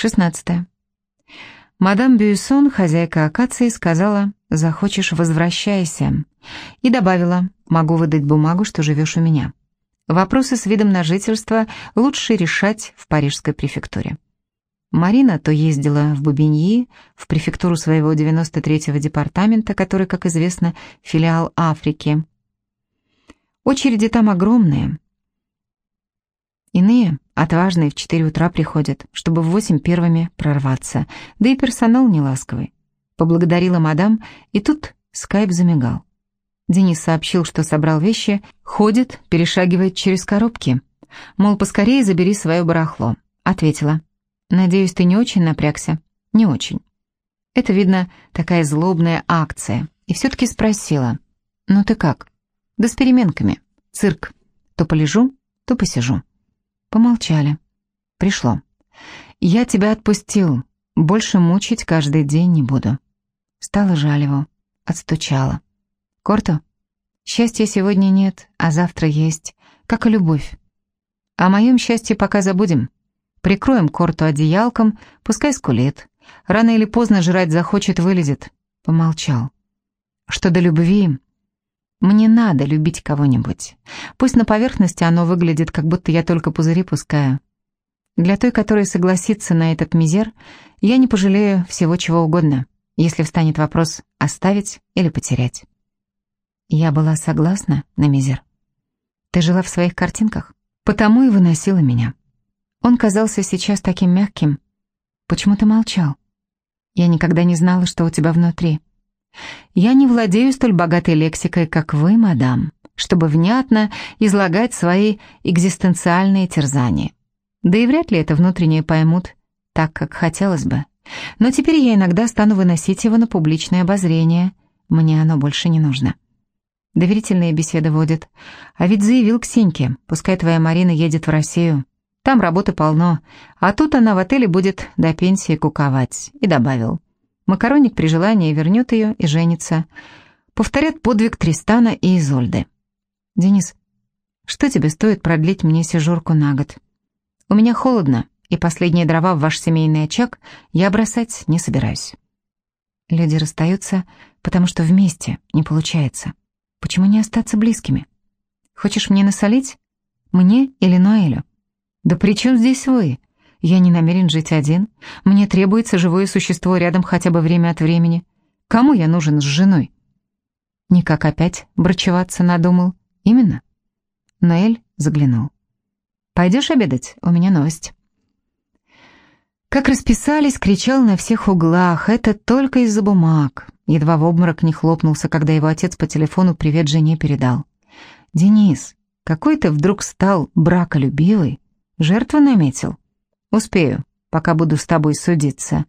16. Мадам Бюйсон, хозяйка акации, сказала «Захочешь, возвращайся». И добавила «Могу выдать бумагу, что живешь у меня». Вопросы с видом на жительство лучше решать в парижской префектуре. Марина то ездила в Бубеньи, в префектуру своего 93-го департамента, который, как известно, филиал Африки. Очереди там огромные. Иные, отважные, в 4 утра приходят, чтобы в 8 первыми прорваться, да и персонал неласковый. Поблагодарила мадам, и тут скайп замигал. Денис сообщил, что собрал вещи, ходит, перешагивает через коробки. Мол, поскорее забери свое барахло. Ответила. Надеюсь, ты не очень напрягся? Не очень. Это, видно, такая злобная акция. И все-таки спросила. Ну ты как? Да с переменками. Цирк. То полежу, то посижу. Помолчали. Пришло. Я тебя отпустил. Больше мучить каждый день не буду. Стало жаль его. Отстучала. Корто? Счастья сегодня нет, а завтра есть. Как и любовь. О моем счастье пока забудем. Прикроем Корту одеялком, пускай скулит. Рано или поздно жрать захочет, вылезет. Помолчал. Что до любви... Мне надо любить кого-нибудь. Пусть на поверхности оно выглядит, как будто я только пузыри пускаю. Для той, которая согласится на этот мизер, я не пожалею всего чего угодно, если встанет вопрос оставить или потерять. Я была согласна на мизер. Ты жила в своих картинках, потому и выносила меня. Он казался сейчас таким мягким. Почему ты молчал? Я никогда не знала, что у тебя внутри. Я не владею столь богатой лексикой, как вы, мадам, чтобы внятно излагать свои экзистенциальные терзания. Да и вряд ли это внутреннее поймут так, как хотелось бы. Но теперь я иногда стану выносить его на публичное обозрение. Мне оно больше не нужно. Доверительные беседы водят. А ведь заявил Ксеньке, пускай твоя Марина едет в Россию. Там работы полно, а тут она в отеле будет до пенсии куковать. И добавил. Макароник при желании вернет ее и женится. Повторят подвиг Тристана и Изольды. Денис, что тебе стоит продлить мне сижурку на год? У меня холодно, и последние дрова в ваш семейный очаг я бросать не собираюсь. Люди расстаются, потому что вместе не получается. Почему не остаться близкими? Хочешь мне насолить? Мне или Ноэлю? «Да при чем здесь вы? Я не намерен жить один. Мне требуется живое существо рядом хотя бы время от времени. Кому я нужен с женой?» Никак опять брачеваться надумал. Именно. Ноэль заглянул. «Пойдешь обедать? У меня новость». Как расписались, кричал на всех углах. Это только из-за бумаг. Едва в обморок не хлопнулся, когда его отец по телефону привет жене передал. «Денис, какой ты вдруг стал браколюбивый?» Жертву наметил? Успею, пока буду с тобой судиться.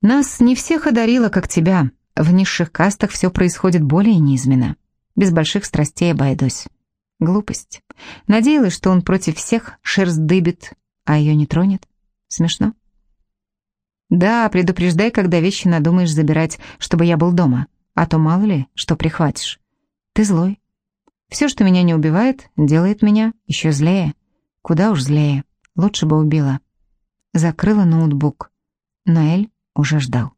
Нас не всех одарило, как тебя. В низших кастах все происходит более низменно. Без больших страстей обойдусь. Глупость. Надеялась, что он против всех шерсть дыбит, а ее не тронет. Смешно. Да, предупреждай, когда вещи надумаешь забирать, чтобы я был дома. А то мало ли, что прихватишь. Ты злой. Все, что меня не убивает, делает меня еще злее. Куда уж злее. Лучше бы убила. Закрыла ноутбук. Ноэль уже ждал.